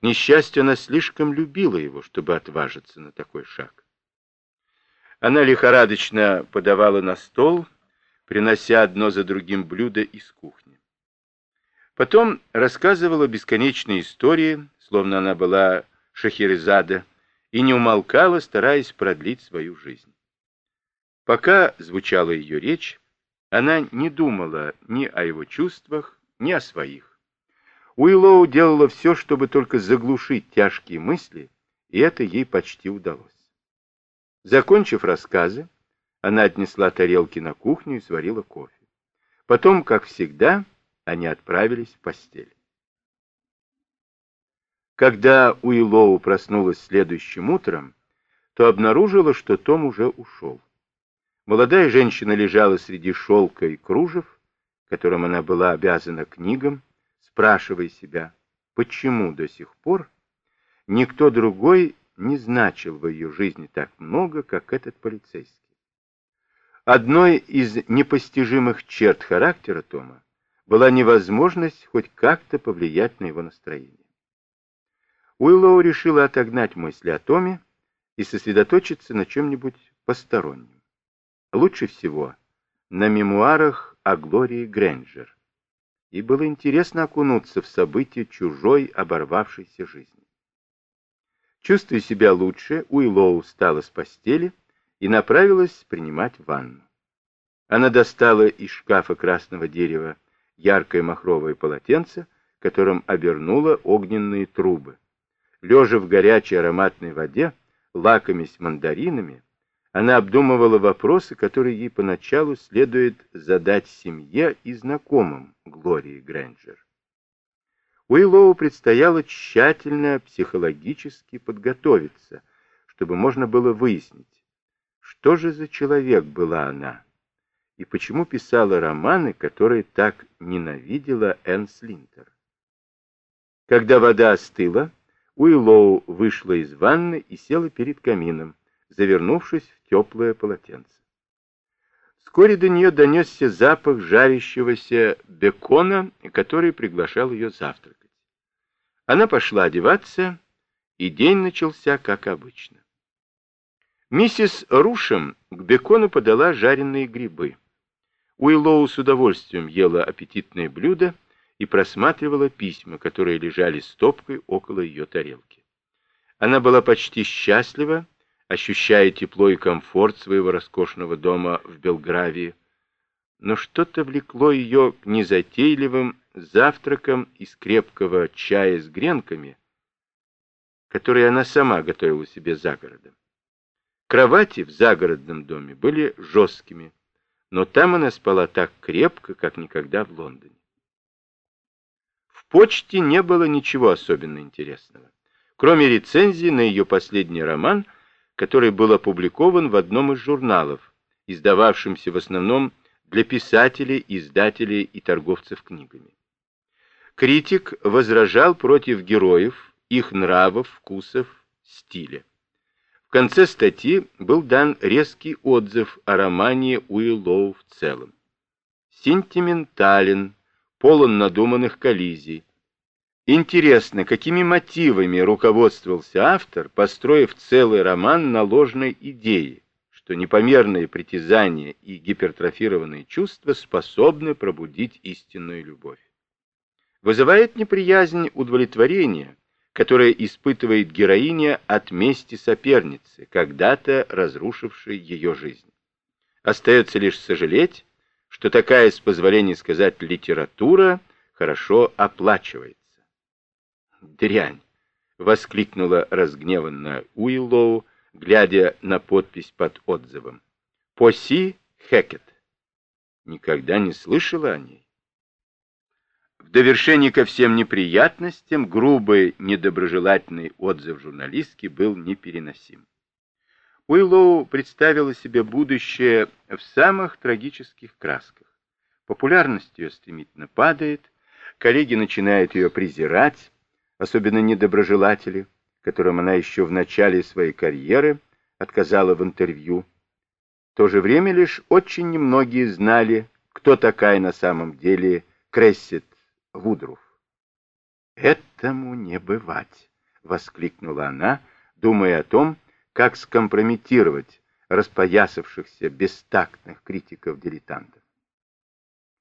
К несчастью, она слишком любила его, чтобы отважиться на такой шаг. Она лихорадочно подавала на стол, принося одно за другим блюда из кухни. Потом рассказывала бесконечные истории, словно она была Шахерезада, и не умолкала, стараясь продлить свою жизнь. Пока звучала ее речь, она не думала ни о его чувствах, ни о своих. Уиллоу делала все, чтобы только заглушить тяжкие мысли, и это ей почти удалось. Закончив рассказы, она отнесла тарелки на кухню и сварила кофе. Потом, как всегда, они отправились в постель. Когда Уиллоу проснулась следующим утром, то обнаружила, что Том уже ушел. Молодая женщина лежала среди шелка и кружев, которым она была обязана книгам, спрашивая себя, почему до сих пор никто другой не значил в ее жизни так много, как этот полицейский. Одной из непостижимых черт характера Тома была невозможность хоть как-то повлиять на его настроение. Уиллоу решила отогнать мысли о Томе и сосредоточиться на чем-нибудь постороннем. Лучше всего на мемуарах о Глории Грэнджер. И было интересно окунуться в события чужой оборвавшейся жизни. Чувствуя себя лучше, Уиллоу встала с постели и направилась принимать ванну. Она достала из шкафа красного дерева яркое махровое полотенце, которым обернула огненные трубы. Лежа в горячей ароматной воде, лакомясь мандаринами, она обдумывала вопросы, которые ей поначалу следует задать семье и знакомым Глории Грэнджер. Уиллоу предстояло тщательно психологически подготовиться, чтобы можно было выяснить, что же за человек была она, и почему писала романы, которые так ненавидела Энн Слинтер. Когда вода остыла, Уиллоу вышла из ванны и села перед камином, завернувшись теплое полотенце. Вскоре до нее донесся запах жарящегося бекона, который приглашал ее завтракать. Она пошла одеваться, и день начался как обычно. Миссис Рушем к бекону подала жареные грибы. Уиллоу с удовольствием ела аппетитное блюдо и просматривала письма, которые лежали стопкой около ее тарелки. Она была почти счастлива, ощущая тепло и комфорт своего роскошного дома в Белгравии, но что-то влекло ее к незатейливым завтраком из крепкого чая с гренками, который она сама готовила себе за городом. Кровати в загородном доме были жесткими, но там она спала так крепко, как никогда в Лондоне. В почте не было ничего особенно интересного, кроме рецензии на ее последний роман, который был опубликован в одном из журналов, издававшимся в основном для писателей, издателей и торговцев книгами. Критик возражал против героев, их нравов, вкусов, стиля. В конце статьи был дан резкий отзыв о романе Уиллоу в целом. Сентиментален, полон надуманных коллизий. Интересно, какими мотивами руководствовался автор, построив целый роман на ложной идее, что непомерные притязания и гипертрофированные чувства способны пробудить истинную любовь вызывает неприязнь удовлетворения, которое испытывает героиня от мести соперницы, когда-то разрушившей ее жизнь. Остается лишь сожалеть, что такая, с позволения сказать, литература хорошо оплачивается. «Дрянь!» — воскликнула разгневанная Уиллоу, глядя на подпись под отзывом. «Поси Хекет». Никогда не слышала о ней. В довершение ко всем неприятностям грубый, недоброжелательный отзыв журналистки был непереносим. Уиллоу представила себе будущее в самых трагических красках. Популярность ее стремительно падает, коллеги начинают ее презирать, особенно недоброжелатели, которым она еще в начале своей карьеры отказала в интервью. В то же время лишь очень немногие знали, кто такая на самом деле Крессет Вудруф. «Этому не бывать!» — воскликнула она, думая о том, как скомпрометировать распоясавшихся бестактных критиков-дилетантов.